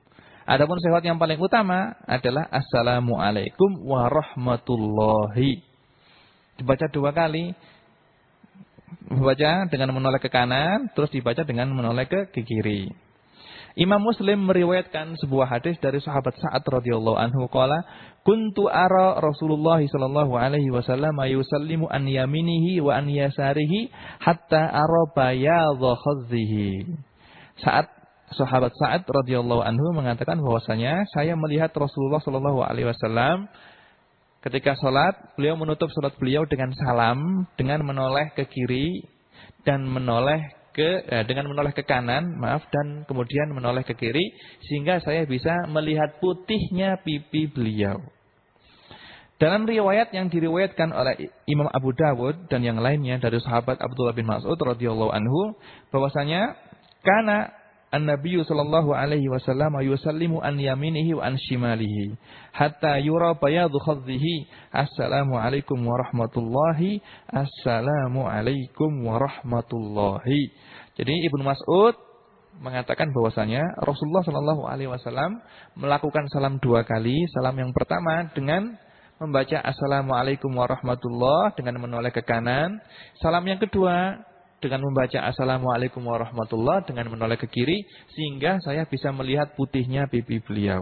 Adapun syahadat yang paling utama adalah Assalamualaikum warahmatullahi. Dibaca dua kali. Dibaca dengan menoleh ke kanan, terus dibaca dengan menoleh ke, ke kiri. Imam Muslim meriwayatkan sebuah hadis dari sahabat Sa'ad radhiyallahu anhu qala kuntu ara Rasulullah sallallahu alaihi wasallam yusallimu an yaminihi wa an yasarihi hatta ara bayadha khazzihi. Saat sahabat Sa'ad radhiyallahu anhu mengatakan bahwasanya saya melihat Rasulullah sallallahu alaihi wasallam ketika sholat, beliau menutup sholat beliau dengan salam, dengan menoleh ke kiri dan menoleh ke eh, dengan menoleh ke kanan, maaf dan kemudian menoleh ke kiri sehingga saya bisa melihat putihnya pipi beliau. Dalam riwayat yang diriwayatkan oleh Imam Abu Dawud dan yang lainnya dari sahabat Abdullah bin Mas'ud radhiyallahu anhu bahwasanya karena An-Nabi sallallahu alaihi wasallam yusallimu an yaminihi wa an shimalihi hatta yura bayadu khadhihi. Assalamu alaikum warahmatullahi. Assalamu alaikum warahmatullahi. Jadi Ibnu Mas'ud mengatakan bahwasanya Rasulullah sallallahu alaihi wasallam melakukan salam dua kali. Salam yang pertama dengan membaca Assalamualaikum warahmatullahi dengan menoleh ke kanan. Salam yang kedua dengan membaca Assalamualaikum warahmatullah dengan menoleh ke kiri sehingga saya bisa melihat putihnya pipi beliau.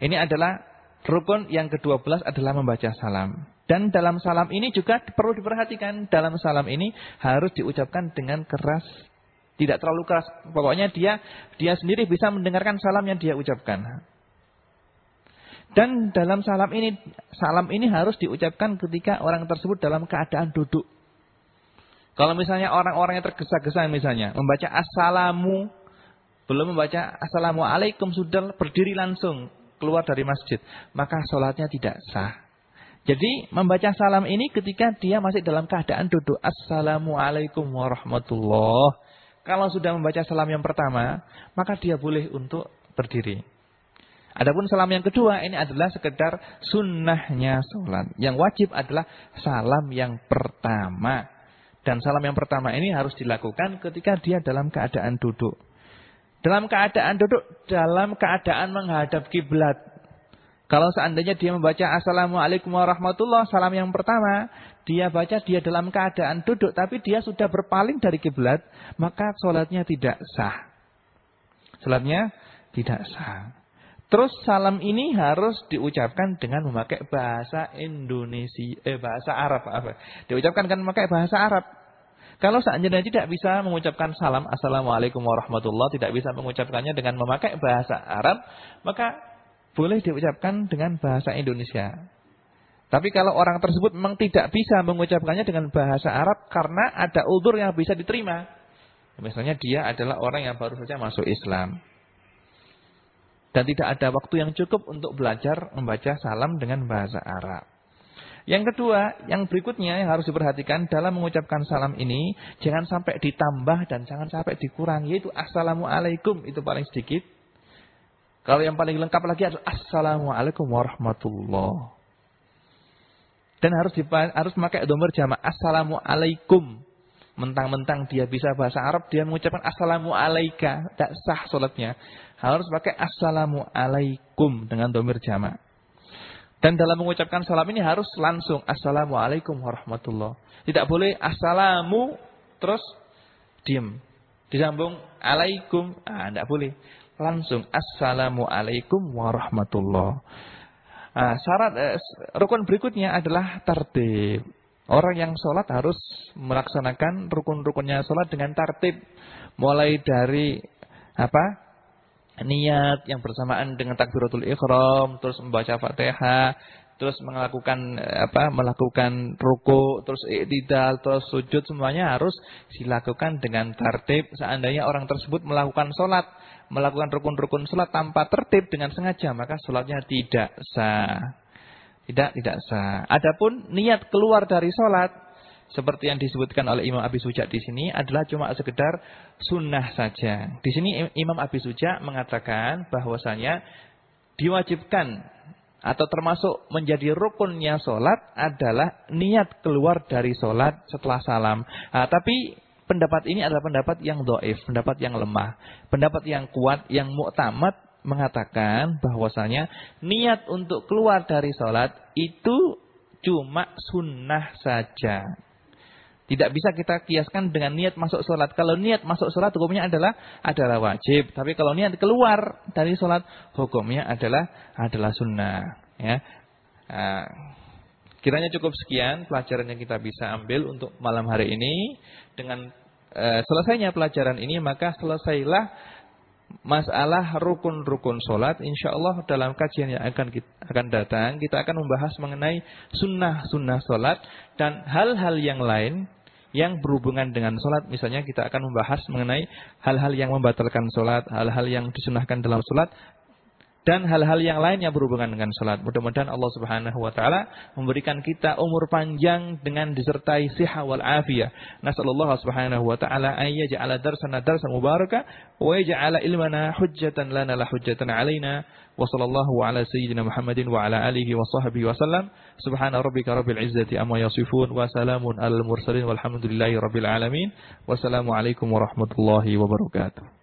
Ini adalah rukun yang ke-12 adalah membaca salam. Dan dalam salam ini juga perlu diperhatikan. Dalam salam ini harus diucapkan dengan keras. Tidak terlalu keras. Pokoknya dia dia sendiri bisa mendengarkan salam yang dia ucapkan. Dan dalam salam ini salam ini harus diucapkan ketika orang tersebut dalam keadaan duduk. Kalau misalnya orang-orang yang tergesa-gesa misalnya membaca assalamu belum membaca assalamualaikum sudah berdiri langsung keluar dari masjid, maka sholatnya tidak sah. Jadi membaca salam ini ketika dia masih dalam keadaan duduk assalamualaikum warahmatullah. Kalau sudah membaca salam yang pertama, maka dia boleh untuk berdiri. Adapun salam yang kedua ini adalah sekedar sunnahnya sholat. Yang wajib adalah salam yang pertama. Dan salam yang pertama ini harus dilakukan ketika dia dalam keadaan duduk. Dalam keadaan duduk, dalam keadaan menghadap kiblat. Kalau seandainya dia membaca Assalamualaikum warahmatullah, salam yang pertama, dia baca dia dalam keadaan duduk, tapi dia sudah berpaling dari kiblat, maka sholatnya tidak sah. Sholatnya tidak sah. Terus salam ini harus diucapkan dengan memakai bahasa Indonesia, eh bahasa Arab apa? Diucapkan kan memakai bahasa Arab. Kalau seandainya tidak bisa mengucapkan salam Assalamualaikum warahmatullah, tidak bisa mengucapkannya dengan memakai bahasa Arab, maka boleh diucapkan dengan bahasa Indonesia. Tapi kalau orang tersebut memang tidak bisa mengucapkannya dengan bahasa Arab karena ada uldur yang bisa diterima. Misalnya dia adalah orang yang baru saja masuk Islam dan tidak ada waktu yang cukup untuk belajar membaca salam dengan bahasa Arab. Yang kedua, yang berikutnya yang harus diperhatikan dalam mengucapkan salam ini, jangan sampai ditambah dan jangan sampai dikurangi, yaitu Assalamualaikum, itu paling sedikit. Kalau yang paling lengkap lagi adalah Assalamualaikum warahmatullah. Dan harus harus memakai domir jamaah. Assalamualaikum. Mentang-mentang dia bisa bahasa Arab, dia mengucapkan Assalamu alaika. Tak sah sholatnya. Harus pakai Assalamu alaikum dengan domir jamaah. Dan dalam mengucapkan salam ini harus langsung Assalamualaikum warahmatullah. Tidak boleh Assalamu terus diam. Disambung alaikum. Ah, tidak boleh. Langsung Assalamualaikum warahmatullah. Nah, syarat eh, rukun berikutnya adalah tertib. Orang yang sholat harus melaksanakan rukun-rukunnya sholat dengan tertib. Mulai dari apa? Niat yang bersamaan dengan takbiratul ikhram, terus membaca Fatihah, terus melakukan eh, apa? melakukan ruku, terus iktidal, terus sujud semuanya harus dilakukan dengan tertib. Seandainya orang tersebut melakukan sholat melakukan rukun-rukun sholat tanpa tertib dengan sengaja, maka sholatnya tidak sah. Tidak, tidak sah. Adapun niat keluar dari sholat, seperti yang disebutkan oleh Imam Abi Suja di sini adalah cuma sekedar sunnah saja. Di sini Imam Abi Suja mengatakan bahwasanya diwajibkan atau termasuk menjadi rukunnya sholat adalah niat keluar dari sholat setelah salam. Nah, tapi pendapat ini adalah pendapat yang doif, pendapat yang lemah. Pendapat yang kuat, yang muktamad mengatakan bahwasanya niat untuk keluar dari sholat itu cuma sunnah saja. Tidak bisa kita kiaskan dengan niat masuk sholat. Kalau niat masuk sholat hukumnya adalah adalah wajib. Tapi kalau niat keluar dari sholat hukumnya adalah adalah sunnah. Ya. Nah, kiranya cukup sekian pelajaran yang kita bisa ambil untuk malam hari ini. Dengan e, selesainya pelajaran ini maka selesailah masalah rukun-rukun sholat. Insya Allah dalam kajian yang akan kita, akan datang kita akan membahas mengenai sunnah-sunnah sholat dan hal-hal yang lain yang berhubungan dengan sholat. Misalnya kita akan membahas mengenai hal-hal yang membatalkan sholat, hal-hal yang disunahkan dalam sholat, dan hal-hal yang lain yang berhubungan dengan salat. Mudah-mudahan Allah Subhanahu wa taala memberikan kita umur panjang dengan disertai siha wal afiyah. Nasallallahu subhanahu wa taala ay yaj'ala darsana darsan mubaraka wa yaj'ala ilmana hujjatan lana la hujjatan alaina. Wa sallallahu ala sayyidina Muhammadin wa ala alihi wa sahbihi wa sallam. Subhana rabbika rabbil izzati amma yasifun wa salamun alal mursalin walhamdulillahi rabbil alamin. Wassalamu alaikum warahmatullahi wabarakatuh.